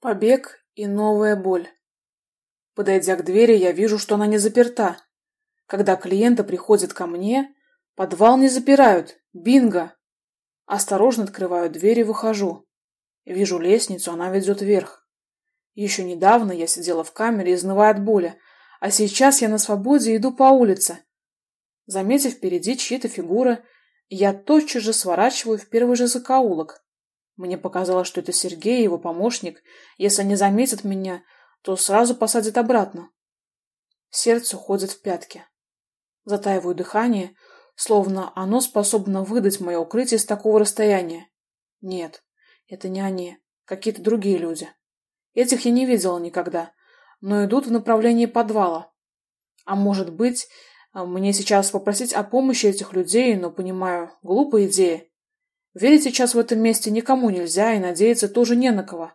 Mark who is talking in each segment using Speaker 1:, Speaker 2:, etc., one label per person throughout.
Speaker 1: Побег и новая боль. Подойдя к двери, я вижу, что она не заперта. Когда клиенты приходят ко мне, подвал не запирают. Бинго! Осторожно открываю дверь и выхожу. Вижу лестницу, она ведет вверх. Еще недавно я сидела в камере, изнывая от боли, а сейчас я на свободе иду по улице. Заметив впереди чьи-то фигуры, я тотчас же сворачиваю в первый же закоулок. Мне показалось, что это Сергей, его помощник. Если они заметят меня, то сразу посадят обратно. Сердце уходит в пятки. Затаиваю дыхание, словно оно способно выдать мое укрытие с такого расстояния. Нет, это не они, какие-то другие люди. Этих я не видела никогда, но идут в направлении подвала. А может быть, мне сейчас попросить о помощи этих людей, но, понимаю, глупая идея. Верить сейчас в этом месте никому нельзя и надеяться тоже не на кого.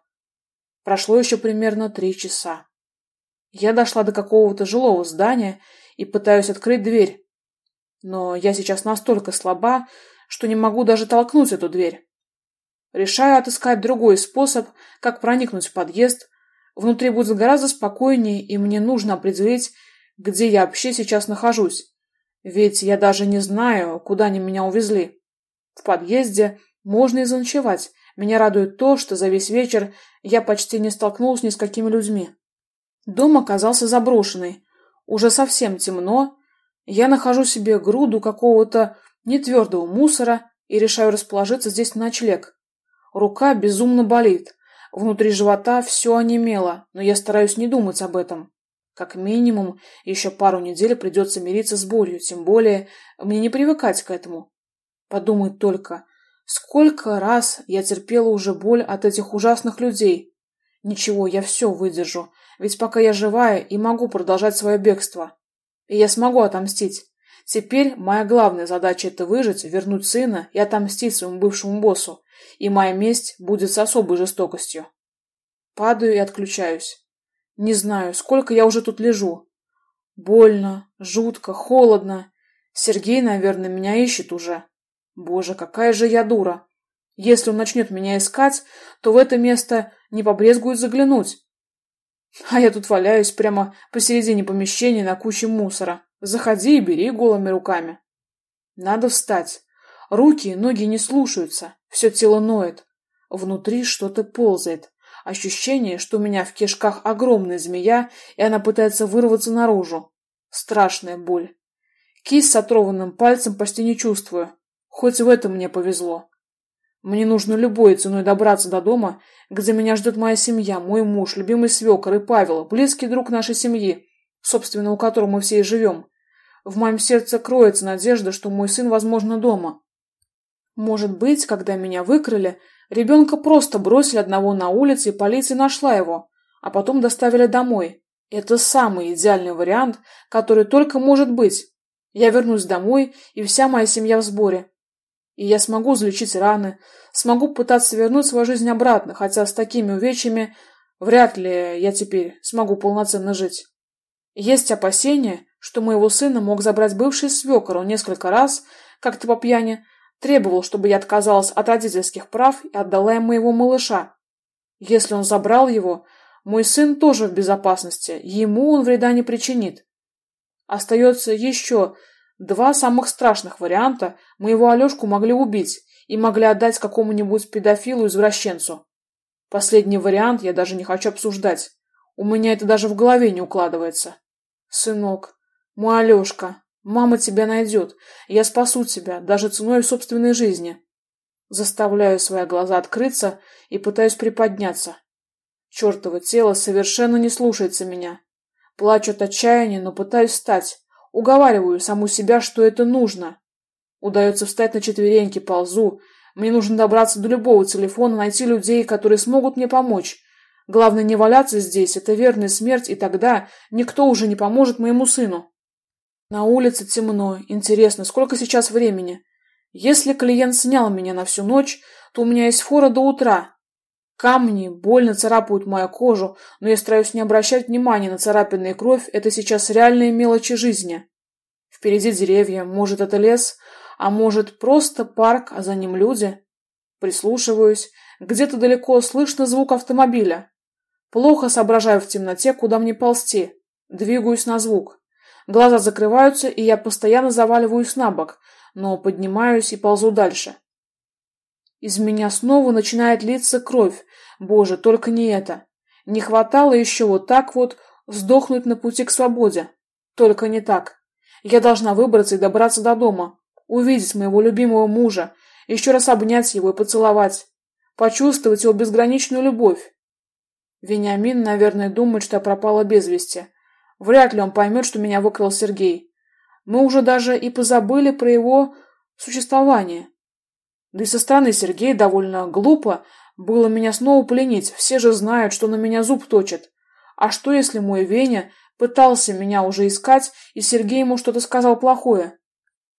Speaker 1: Прошло еще примерно три часа. Я дошла до какого-то жилого здания и пытаюсь открыть дверь. Но я сейчас настолько слаба, что не могу даже толкнуть эту дверь. Решаю отыскать другой способ, как проникнуть в подъезд. Внутри будет гораздо спокойнее, и мне нужно определить, где я вообще сейчас нахожусь. Ведь я даже не знаю, куда они меня увезли. В подъезде можно и заночевать. Меня радует то, что за весь вечер я почти не столкнулась ни с какими людьми. Дом оказался заброшенный. Уже совсем темно. Я нахожу себе груду какого-то нетвердого мусора и решаю расположиться здесь на ночлег. Рука безумно болит. Внутри живота все онемело, но я стараюсь не думать об этом. Как минимум, еще пару недель придется мириться с болью, тем более мне не привыкать к этому. Подумать только, сколько раз я терпела уже боль от этих ужасных людей. Ничего, я все выдержу, ведь пока я живая и могу продолжать свое бегство. И я смогу отомстить. Теперь моя главная задача это выжить, вернуть сына и отомстить своему бывшему боссу. И моя месть будет с особой жестокостью. Падаю и отключаюсь. Не знаю, сколько я уже тут лежу. Больно, жутко, холодно. Сергей, наверное, меня ищет уже. Боже, какая же я дура! Если он начнет меня искать, то в это место не побрезгует заглянуть. А я тут валяюсь прямо посередине помещения на куче мусора. Заходи и бери голыми руками. Надо встать. Руки и ноги не слушаются. Все тело ноет. Внутри что-то ползает. Ощущение, что у меня в кишках огромная змея, и она пытается вырваться наружу. Страшная боль. Кисть с отрованным пальцем почти не чувствую. Хоть в этом мне повезло. Мне нужно любой ценой добраться до дома, где меня ждет моя семья, мой муж, любимый свекор и Павел, близкий друг нашей семьи, собственно, у которого мы все и живем. В моем сердце кроется надежда, что мой сын, возможно, дома. Может быть, когда меня выкрали, ребенка просто бросили одного на улице, и полиция нашла его, а потом доставили домой. Это самый идеальный вариант, который только может быть. Я вернусь домой, и вся моя семья в сборе. И я смогу залечить раны, смогу пытаться вернуть свою жизнь обратно, хотя с такими увечьями вряд ли я теперь смогу полноценно жить. Есть опасения, что моего сына мог забрать бывший свекор, он несколько раз, как-то по пьяни, требовал, чтобы я отказалась от родительских прав и отдала им моего малыша. Если он забрал его, мой сын тоже в безопасности, ему он вреда не причинит. Остается еще Два самых страшных варианта моего Алешку могли убить и могли отдать какому-нибудь педофилу-извращенцу. Последний вариант я даже не хочу обсуждать. У меня это даже в голове не укладывается. Сынок, мой Алешка, мама тебя найдет. Я спасу тебя, даже ценой собственной жизни. Заставляю свои глаза открыться и пытаюсь приподняться. Чертово тело совершенно не слушается меня. Плачу от отчаяния, но пытаюсь встать. Уговариваю саму себя, что это нужно. Удается встать на четвереньки, ползу. Мне нужно добраться до любого телефона, найти людей, которые смогут мне помочь. Главное не валяться здесь, это верная смерть, и тогда никто уже не поможет моему сыну. На улице темно. Интересно, сколько сейчас времени? Если клиент снял меня на всю ночь, то у меня есть фора до утра. Камни больно царапают мою кожу, но я стараюсь не обращать внимания на царапины и кровь, это сейчас реальные мелочи жизни. Впереди деревья, может, это лес, а может, просто парк, а за ним люди. Прислушиваюсь. Где-то далеко слышно звук автомобиля. Плохо соображаю в темноте, куда мне ползти. Двигаюсь на звук. Глаза закрываются, и я постоянно заваливаюсь на бок, но поднимаюсь и ползу дальше. Из меня снова начинает литься кровь. Боже, только не это. Не хватало еще вот так вот сдохнуть на пути к свободе. Только не так. Я должна выбраться и добраться до дома, увидеть моего любимого мужа, еще раз обнять его и поцеловать, почувствовать его безграничную любовь. Вениамин, наверное, думает, что я пропала без вести. Вряд ли он поймет, что меня выкрал Сергей. Мы уже даже и позабыли про его существование. Да и со стороны Сергея довольно глупо было меня снова пленить. Все же знают, что на меня зуб точит. А что, если мой Веня пытался меня уже искать, и Сергей ему что-то сказал плохое?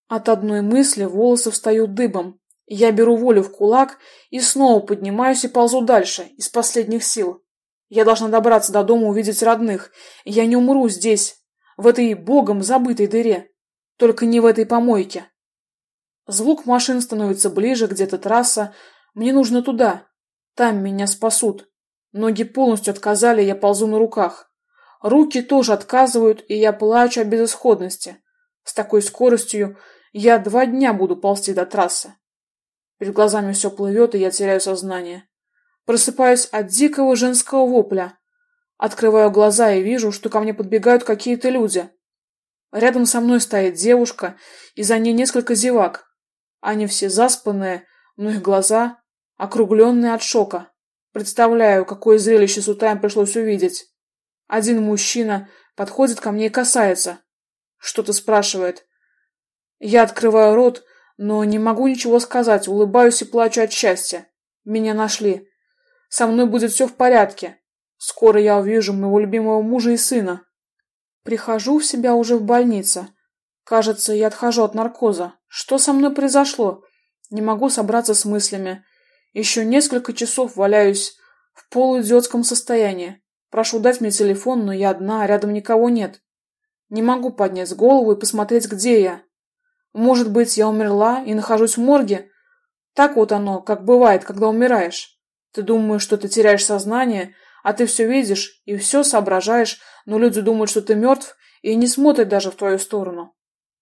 Speaker 1: От одной мысли волосы встают дыбом. Я беру волю в кулак и снова поднимаюсь и ползу дальше, из последних сил. Я должна добраться до дома, увидеть родных. Я не умру здесь, в этой богом забытой дыре. Только не в этой помойке. Звук машин становится ближе, где-то трасса. Мне нужно туда. Там меня спасут. Ноги полностью отказали, я ползу на руках. Руки тоже отказывают, и я плачу о безысходности. С такой скоростью я два дня буду ползти до трассы. Перед глазами все плывет, и я теряю сознание. Просыпаюсь от дикого женского вопля. Открываю глаза и вижу, что ко мне подбегают какие-то люди. Рядом со мной стоит девушка, и за ней несколько зевак. Они все заспанные, но их глаза округленные от шока. Представляю, какое зрелище с утра им пришлось увидеть. Один мужчина подходит ко мне и касается. Что-то спрашивает. Я открываю рот, но не могу ничего сказать, улыбаюсь и плачу от счастья. Меня нашли. Со мной будет все в порядке. Скоро я увижу моего любимого мужа и сына. Прихожу в себя уже в больнице. Кажется, я отхожу от наркоза. Что со мной произошло? Не могу собраться с мыслями. Еще несколько часов валяюсь в полуидиотском состоянии. Прошу дать мне телефон, но я одна, а рядом никого нет. Не могу поднять голову и посмотреть, где я. Может быть, я умерла и нахожусь в морге? Так вот оно, как бывает, когда умираешь. Ты думаешь, что ты теряешь сознание, а ты все видишь и все соображаешь, но люди думают, что ты мертв и не смотрят даже в твою сторону.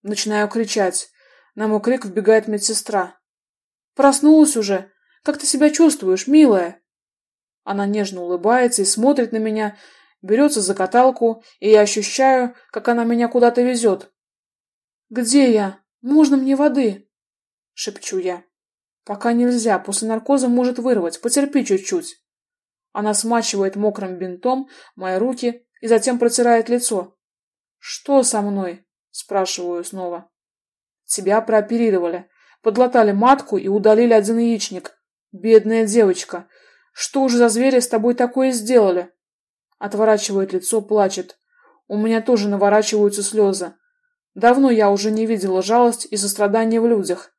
Speaker 1: Начинаю кричать. На мой крик вбегает медсестра. Проснулась уже. Как ты себя чувствуешь, милая? Она нежно улыбается и смотрит на меня, берется за каталку, и я ощущаю, как она меня куда-то везет. Где я? Можно мне воды? шепчу я. Пока нельзя, после наркоза может вырвать. Потерпи чуть-чуть. Она смачивает мокрым бинтом мои руки и затем протирает лицо. Что со мной? Спрашиваю снова. Тебя прооперировали. Подлатали матку и удалили один яичник. Бедная девочка. Что уже за звери с тобой такое сделали? Отворачивает лицо, плачет. У меня тоже наворачиваются слезы. Давно я уже не видела жалость и сострадания в людях.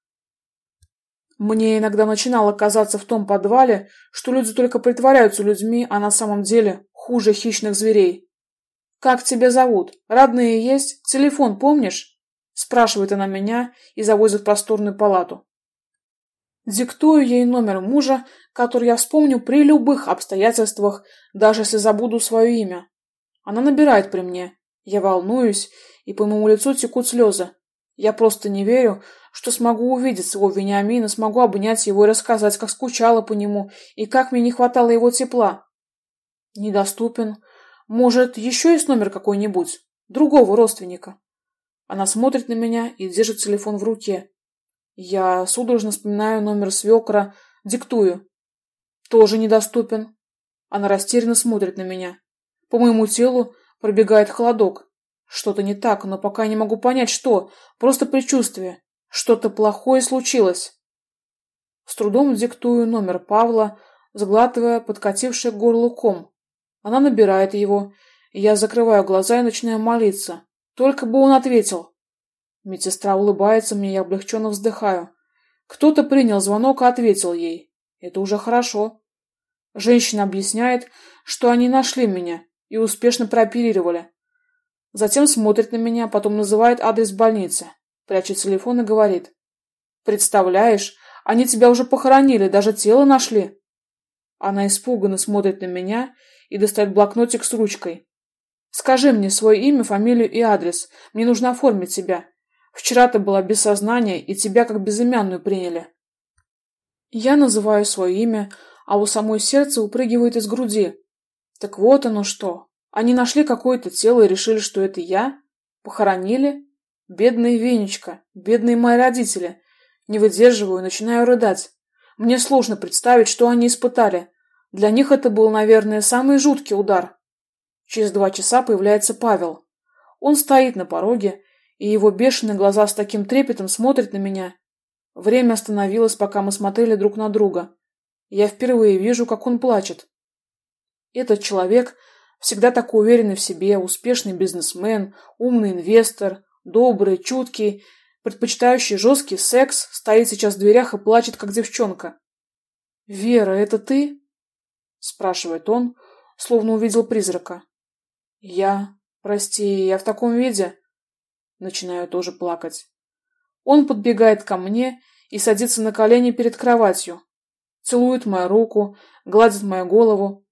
Speaker 1: Мне иногда начинало казаться в том подвале, что люди только притворяются людьми, а на самом деле хуже хищных зверей. Как тебя зовут? Родные есть? Телефон помнишь? спрашивает она меня и завозит в просторную палату. Диктую ей номер мужа, который я вспомню при любых обстоятельствах, даже если забуду свое имя. Она набирает при мне. Я волнуюсь, и по моему лицу текут слезы. Я просто не верю, что смогу увидеть своего Вениамина, смогу обнять его и рассказать, как скучала по нему и как мне не хватало его тепла. Недоступен. Может, еще есть номер какой-нибудь? Другого родственника. Она смотрит на меня и держит телефон в руке. Я судорожно вспоминаю номер свекра, диктую. Тоже недоступен. Она растерянно смотрит на меня. По моему телу пробегает холодок. Что-то не так, но пока не могу понять, что. Просто предчувствие. Что-то плохое случилось. С трудом диктую номер Павла, сглатывая подкативший к горлу ком. Она набирает его, я закрываю глаза и начинаю молиться. Только бы он ответил. Медсестра улыбается мне, я облегченно вздыхаю. Кто-то принял звонок и ответил ей. Это уже хорошо. Женщина объясняет, что они нашли меня и успешно прооперировали. Затем смотрит на меня, потом называет адрес больницы прячет телефон и говорит. «Представляешь, они тебя уже похоронили, даже тело нашли». Она испуганно смотрит на меня и достает блокнотик с ручкой. Скажи мне свое имя, фамилию и адрес. Мне нужно оформить тебя. Вчера ты была без сознания, и тебя как безымянную приняли. Я называю свое имя, а у самой сердце упрыгивает из груди. Так вот оно что. Они нашли какое-то тело и решили, что это я? Похоронили? Бедная Венечка, бедные мои родители. Не выдерживаю, начинаю рыдать. Мне сложно представить, что они испытали. Для них это был, наверное, самый жуткий удар. Через два часа появляется Павел. Он стоит на пороге, и его бешеные глаза с таким трепетом смотрят на меня. Время остановилось, пока мы смотрели друг на друга. Я впервые вижу, как он плачет. Этот человек всегда такой уверенный в себе, успешный бизнесмен, умный инвестор, добрый, чуткий, предпочитающий жесткий секс, стоит сейчас в дверях и плачет, как девчонка. «Вера, это ты?» — спрашивает он, словно увидел призрака. «Я... Прости, я в таком виде...» Начинаю тоже плакать. Он подбегает ко мне и садится на колени перед кроватью. Целует мою руку, гладит мою голову.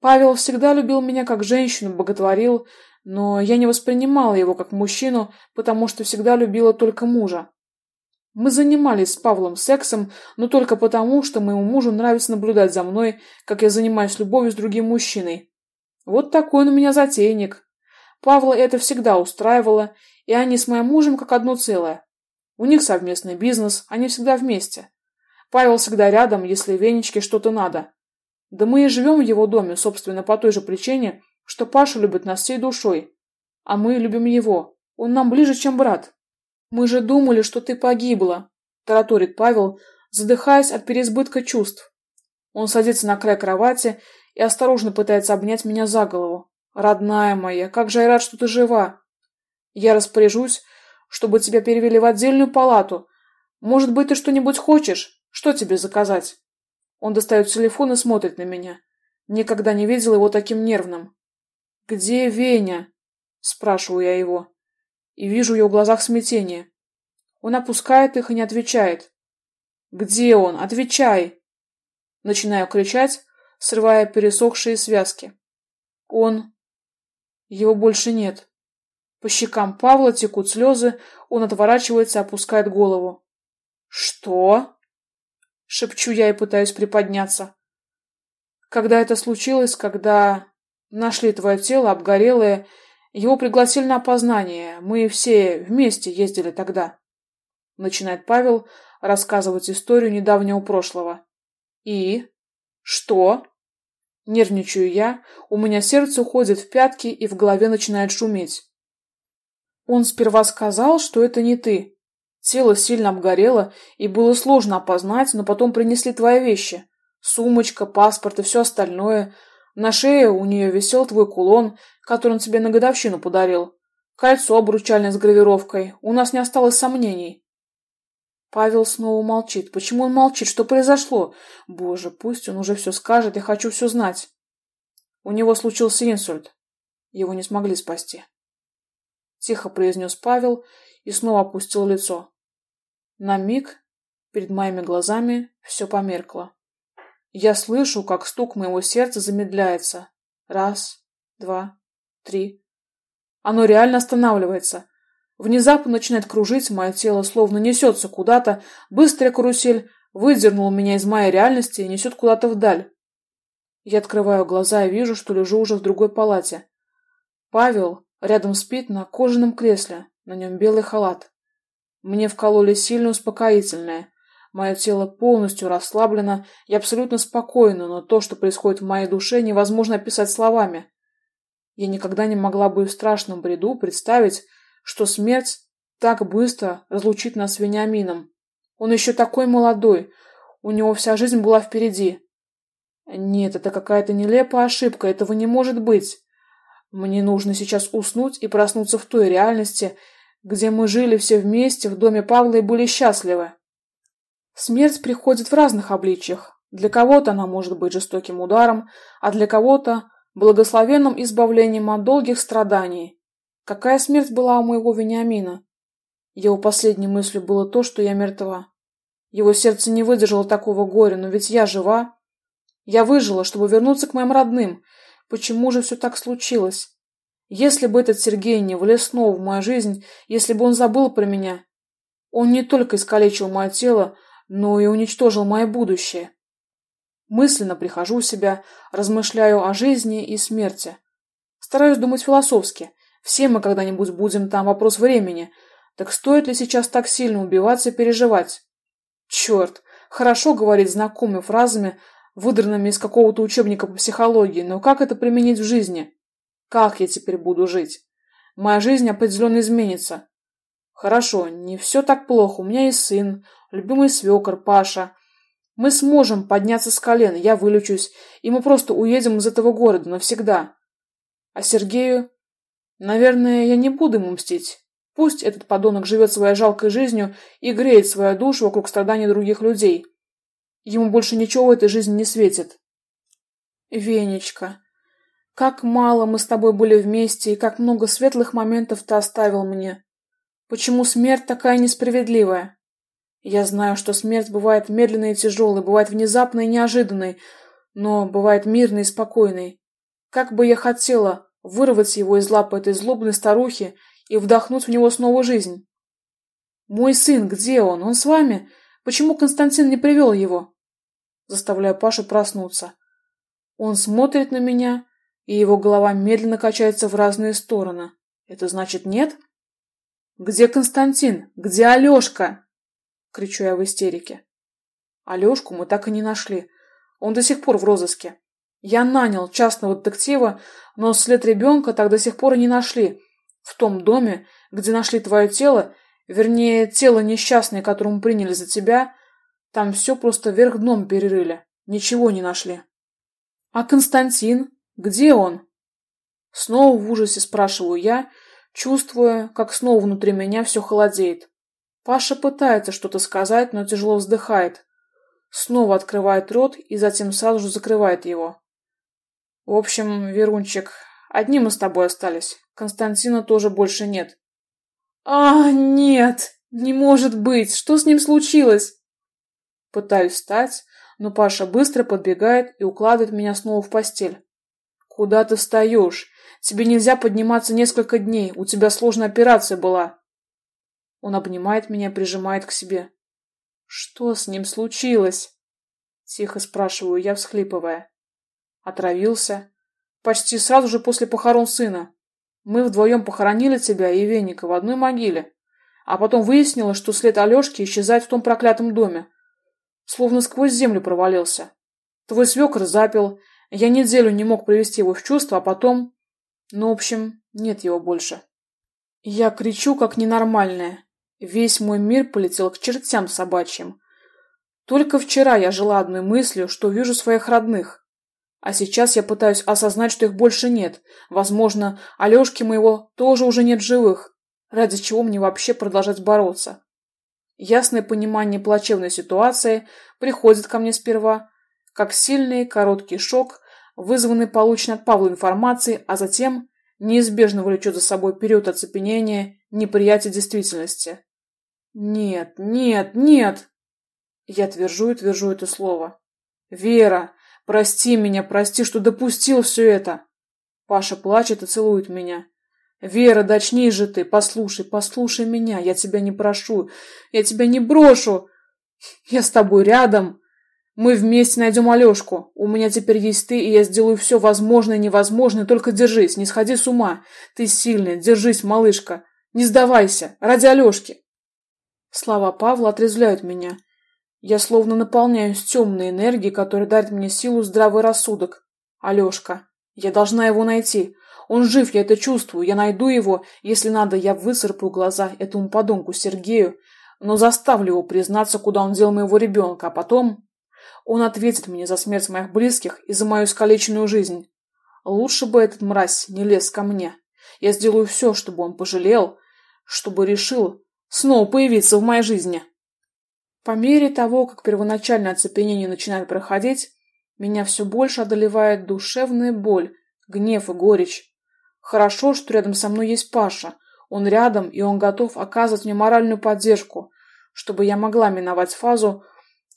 Speaker 1: Павел всегда любил меня как женщину, боготворил, но я не воспринимала его как мужчину, потому что всегда любила только мужа. Мы занимались с Павлом сексом, но только потому, что моему мужу нравится наблюдать за мной, как я занимаюсь любовью с другим мужчиной. Вот такой он у меня затейник. Павла это всегда устраивало, и они с моим мужем как одно целое. У них совместный бизнес, они всегда вместе. Павел всегда рядом, если Венечке что-то надо. Да мы и живем в его доме, собственно, по той же причине, что Паша любит нас всей душой, а мы любим его. Он нам ближе, чем брат. Мы же думали, что ты погибла, тараторит Павел, задыхаясь от переизбытка чувств. Он садится на край кровати и осторожно пытается обнять меня за голову. Родная моя, как же я рад, что ты жива. Я распоряжусь, чтобы тебя перевели в отдельную палату. Может быть, ты что-нибудь хочешь? Что тебе заказать? Он достает телефон и смотрит на меня. Никогда не видел его таким нервным. «Где Веня?» – спрашиваю я его. И вижу в его глазах смятение. Он опускает их и не отвечает. «Где он? Отвечай!» Начинаю кричать, срывая пересохшие связки. Он... Его больше нет. По щекам Павла текут слезы, он отворачивается опускает голову. «Что?» — шепчу я и пытаюсь приподняться. Когда это случилось, когда Нашли твое тело, обгорелое. Его пригласили на опознание. Мы все вместе ездили тогда. Начинает Павел рассказывать историю недавнего прошлого. И? Что? Нервничаю я, у меня сердце уходит в пятки и в голове начинает шуметь. Он сперва сказал, что это не ты. Тело сильно обгорело, и было сложно опознать, но потом принесли твои вещи. Сумочка, паспорт и все остальное – на шее у нее висел твой кулон, который он тебе на годовщину подарил. Кольцо обручальное с гравировкой. У нас не осталось сомнений. Павел снова молчит. Почему он молчит? Что произошло? Боже, пусть он уже все скажет, я хочу все знать. У него случился инсульт. Его не смогли спасти. Тихо произнес Павел и снова опустил лицо. На миг перед моими глазами все померкло. Я слышу, как стук моего сердца замедляется. Раз, два, три. Оно реально останавливается. Внезапно начинает кружить, мое тело словно несется куда-то. Быстрая карусель выдернула меня из моей реальности и несет куда-то вдаль. Я открываю глаза и вижу, что лежу уже в другой палате. Павел рядом спит на кожаном кресле, на нем белый халат. Мне вкололи сильно успокоительное. Мое тело полностью расслаблено и абсолютно спокойно, но то, что происходит в моей душе, невозможно описать словами. Я никогда не могла бы в страшном бреду представить, что смерть так быстро разлучит нас с Вениамином. Он еще такой молодой, у него вся жизнь была впереди. Нет, это какая-то нелепая ошибка, этого не может быть. Мне нужно сейчас уснуть и проснуться в той реальности, где мы жили все вместе в доме Павла и были счастливы. Смерть приходит в разных обличьях. Для кого-то она может быть жестоким ударом, а для кого-то благословенным избавлением от долгих страданий. Какая смерть была у моего Вениамина? Его последней мыслью было то, что я мертва. Его сердце не выдержало такого горя, но ведь я жива. Я выжила, чтобы вернуться к моим родным. Почему же все так случилось? Если бы этот Сергей не влез снова в мою жизнь, если бы он забыл про меня, он не только искалечил мое тело, но и уничтожил мое будущее. Мысленно прихожу в себя, размышляю о жизни и смерти. Стараюсь думать философски. Все мы когда-нибудь будем там, вопрос времени. Так стоит ли сейчас так сильно убиваться и переживать? Черт, хорошо говорить знакомыми фразами, выдранными из какого-то учебника по психологии, но как это применить в жизни? Как я теперь буду жить? Моя жизнь определенно изменится. Хорошо, не все так плохо. У меня есть сын, любимый свекор, Паша. Мы сможем подняться с колен, я вылечусь, и мы просто уедем из этого города навсегда. А Сергею? Наверное, я не буду ему мстить. Пусть этот подонок живет своей жалкой жизнью и греет свою душу вокруг страданий других людей. Ему больше ничего в этой жизни не светит. Венечка, как мало мы с тобой были вместе, и как много светлых моментов ты оставил мне. Почему смерть такая несправедливая? Я знаю, что смерть бывает медленной и тяжелой, бывает внезапной и неожиданной, но бывает мирной и спокойной. Как бы я хотела вырвать его из лап этой злобной старухи и вдохнуть в него снова жизнь. Мой сын, где он? Он с вами? Почему Константин не привел его? Заставляю Пашу проснуться. Он смотрит на меня, и его голова медленно качается в разные стороны. Это значит нет? Где Константин? Где Алешка? кричу я в истерике. Алешку мы так и не нашли. Он до сих пор в розыске. Я нанял частного детектива, но след ребенка так до сих пор и не нашли. В том доме, где нашли твое тело, вернее, тело несчастное, которое мы приняли за тебя, там все просто вверх дном перерыли. Ничего не нашли. А Константин? Где он? Снова в ужасе спрашиваю я, чувствуя, как снова внутри меня все холодеет. Паша пытается что-то сказать, но тяжело вздыхает. Снова открывает рот и затем сразу же закрывает его. В общем, Верунчик, одни мы с тобой остались. Константина тоже больше нет. А, нет, не может быть. Что с ним случилось? Пытаюсь встать, но Паша быстро подбегает и укладывает меня снова в постель. Куда ты встаешь? Тебе нельзя подниматься несколько дней. У тебя сложная операция была. Он обнимает меня, прижимает к себе. Что с ним случилось? Тихо спрашиваю я, всхлипывая. Отравился. Почти сразу же после похорон сына. Мы вдвоем похоронили тебя и Веника в одной могиле. А потом выяснилось, что след Алешки исчезает в том проклятом доме. Словно сквозь землю провалился. Твой свекр запил. Я неделю не мог привести его в чувство, а потом... Ну, в общем, нет его больше. Я кричу, как ненормальная. Весь мой мир полетел к чертям собачьим. Только вчера я жила одной мыслью, что вижу своих родных. А сейчас я пытаюсь осознать, что их больше нет. Возможно, Алешки моего тоже уже нет живых. Ради чего мне вообще продолжать бороться? Ясное понимание плачевной ситуации приходит ко мне сперва, как сильный короткий шок, вызванный полученной от Павла информацией, а затем неизбежно влечет за собой период оцепенения, неприятия действительности. Нет, нет, нет! Я твержу и твержу это слово. Вера, Прости меня, прости, что допустил все это. Паша плачет и целует меня. Вера, дочней же ты, послушай, послушай меня, я тебя не прошу, я тебя не брошу. Я с тобой рядом. Мы вместе найдем Алешку. У меня теперь есть ты, и я сделаю все возможное и невозможное, только держись, не сходи с ума. Ты сильная, держись, малышка. Не сдавайся, ради Алешки. Слова Павла отрезвляют меня. Я словно наполняюсь темной энергией, которая дарит мне силу здравый рассудок. Алешка. Я должна его найти. Он жив, я это чувствую. Я найду его. Если надо, я высырпаю глаза этому подонку Сергею, но заставлю его признаться, куда он дел моего ребенка, а потом... Он ответит мне за смерть моих близких и за мою искалеченную жизнь. Лучше бы этот мразь не лез ко мне. Я сделаю все, чтобы он пожалел, чтобы решил снова появиться в моей жизни. По мере того, как первоначальное оцепенение начинает проходить, меня все больше одолевает душевная боль, гнев и горечь. Хорошо, что рядом со мной есть Паша. Он рядом, и он готов оказывать мне моральную поддержку, чтобы я могла миновать фазу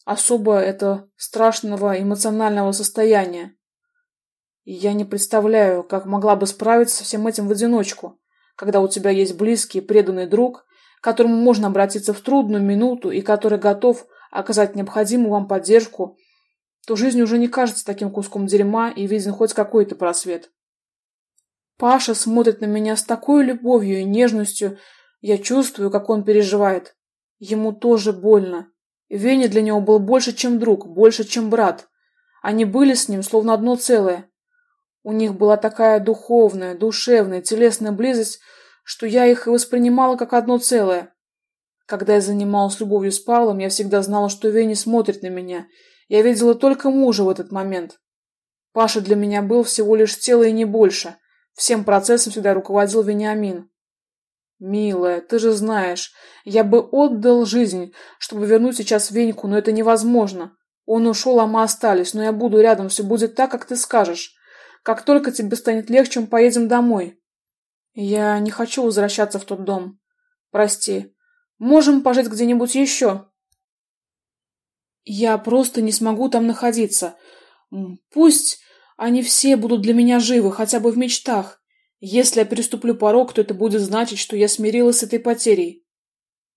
Speaker 1: особо это страшного эмоционального состояния. И я не представляю, как могла бы справиться со всем этим в одиночку, когда у тебя есть близкий, преданный друг, к которому можно обратиться в трудную минуту и который готов оказать необходимую вам поддержку, то жизнь уже не кажется таким куском дерьма и виден хоть какой-то просвет. Паша смотрит на меня с такой любовью и нежностью, я чувствую, как он переживает. Ему тоже больно. Веня для него был больше, чем друг, больше, чем брат. Они были с ним словно одно целое. У них была такая духовная, душевная, телесная близость, что я их и воспринимала как одно целое. Когда я занималась любовью с Павлом, я всегда знала, что Веня смотрит на меня. Я видела только мужа в этот момент. Паша для меня был всего лишь тело и не больше. Всем процессом всегда руководил Вениамин. Милая, ты же знаешь, я бы отдал жизнь, чтобы вернуть сейчас Веньку, но это невозможно. Он ушел, а мы остались, но я буду рядом, все будет так, как ты скажешь. Как только тебе станет легче, мы поедем домой. Я не хочу возвращаться в тот дом. Прости. Можем пожить где-нибудь еще. Я просто не смогу там находиться. Пусть они все будут для меня живы, хотя бы в мечтах. Если я переступлю порог, то это будет значить, что я смирилась с этой потерей.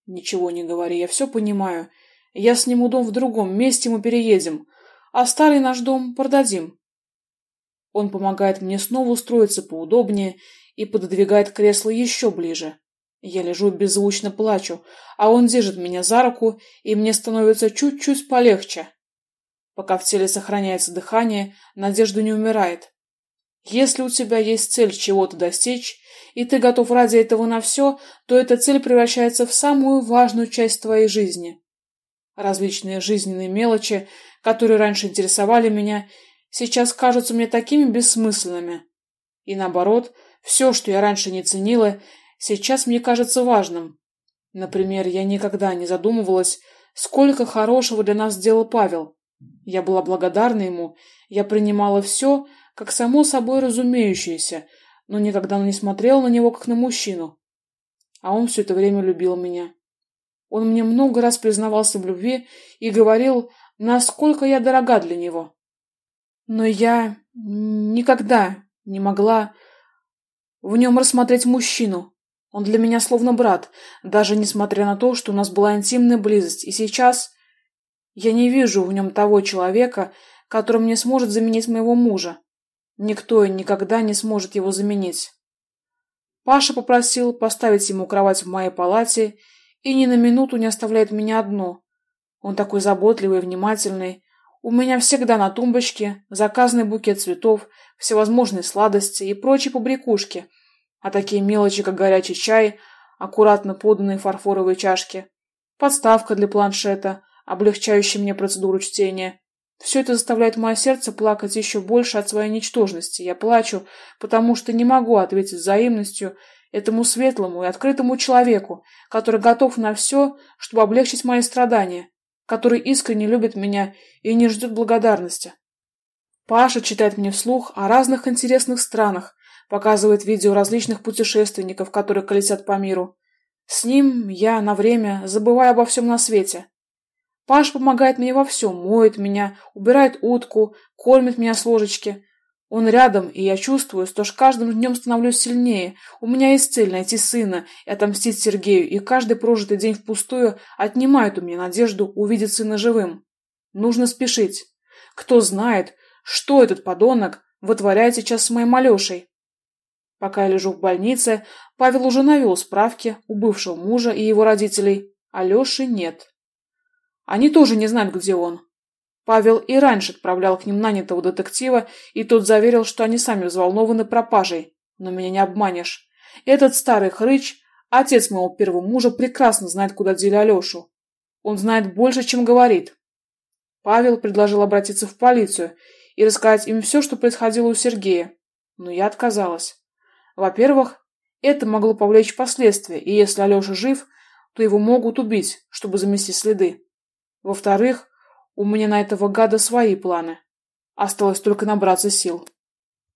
Speaker 1: Ничего не говори, я все понимаю. Я сниму дом в другом месте, мы переедем, а старый наш дом продадим. Он помогает мне снова устроиться поудобнее и пододвигает кресло еще ближе. Я лежу беззвучно плачу, а он держит меня за руку, и мне становится чуть-чуть полегче. Пока в теле сохраняется дыхание, надежда не умирает. Если у тебя есть цель чего-то достичь, и ты готов ради этого на все, то эта цель превращается в самую важную часть твоей жизни. Различные жизненные мелочи, которые раньше интересовали меня, сейчас кажутся мне такими бессмысленными. И наоборот, все, что я раньше не ценила, сейчас мне кажется важным. Например, я никогда не задумывалась, сколько хорошего для нас сделал Павел. Я была благодарна ему, я принимала все, как само собой разумеющееся, но никогда не смотрела на него как на мужчину. А он все это время любил меня. Он мне много раз признавался в любви и говорил, насколько я дорога для него. Но я никогда не могла в нем рассмотреть мужчину. Он для меня словно брат, даже несмотря на то, что у нас была интимная близость, и сейчас я не вижу в нем того человека, который мне сможет заменить моего мужа. Никто и никогда не сможет его заменить. Паша попросил поставить ему кровать в моей палате и ни на минуту не оставляет меня одну. Он такой заботливый и внимательный, у меня всегда на тумбочке заказанный букет цветов, всевозможные сладости и прочие побрякушки, а такие мелочи, как горячий чай, аккуратно поданные фарфоровые чашки, подставка для планшета, облегчающая мне процедуру чтения. Все это заставляет мое сердце плакать еще больше от своей ничтожности. Я плачу, потому что не могу ответить взаимностью этому светлому и открытому человеку, который готов на все, чтобы облегчить мои страдания который искренне любит меня и не ждет благодарности. Паша читает мне вслух о разных интересных странах, показывает видео различных путешественников, которые колесят по миру. С ним я на время забываю обо всем на свете. Паш помогает мне во всем, моет меня, убирает утку, кормит меня с ложечки, он рядом, и я чувствую, что с каждым днем становлюсь сильнее. У меня есть цель найти сына и отомстить Сергею, и каждый прожитый день впустую отнимает у меня надежду увидеть сына живым. Нужно спешить. Кто знает, что этот подонок вытворяет сейчас с моим Алешей. Пока я лежу в больнице, Павел уже навел справки у бывшего мужа и его родителей. Алеши нет. Они тоже не знают, где он. Павел и раньше отправлял к ним нанятого детектива, и тот заверил, что они сами взволнованы пропажей. Но меня не обманешь. Этот старый хрыч, отец моего первого мужа, прекрасно знает, куда дели Алешу. Он знает больше, чем говорит. Павел предложил обратиться в полицию и рассказать им все, что происходило у Сергея. Но я отказалась. Во-первых, это могло повлечь последствия, и если Алеша жив, то его могут убить, чтобы замести следы. Во-вторых, у меня на этого гада свои планы. Осталось только набраться сил.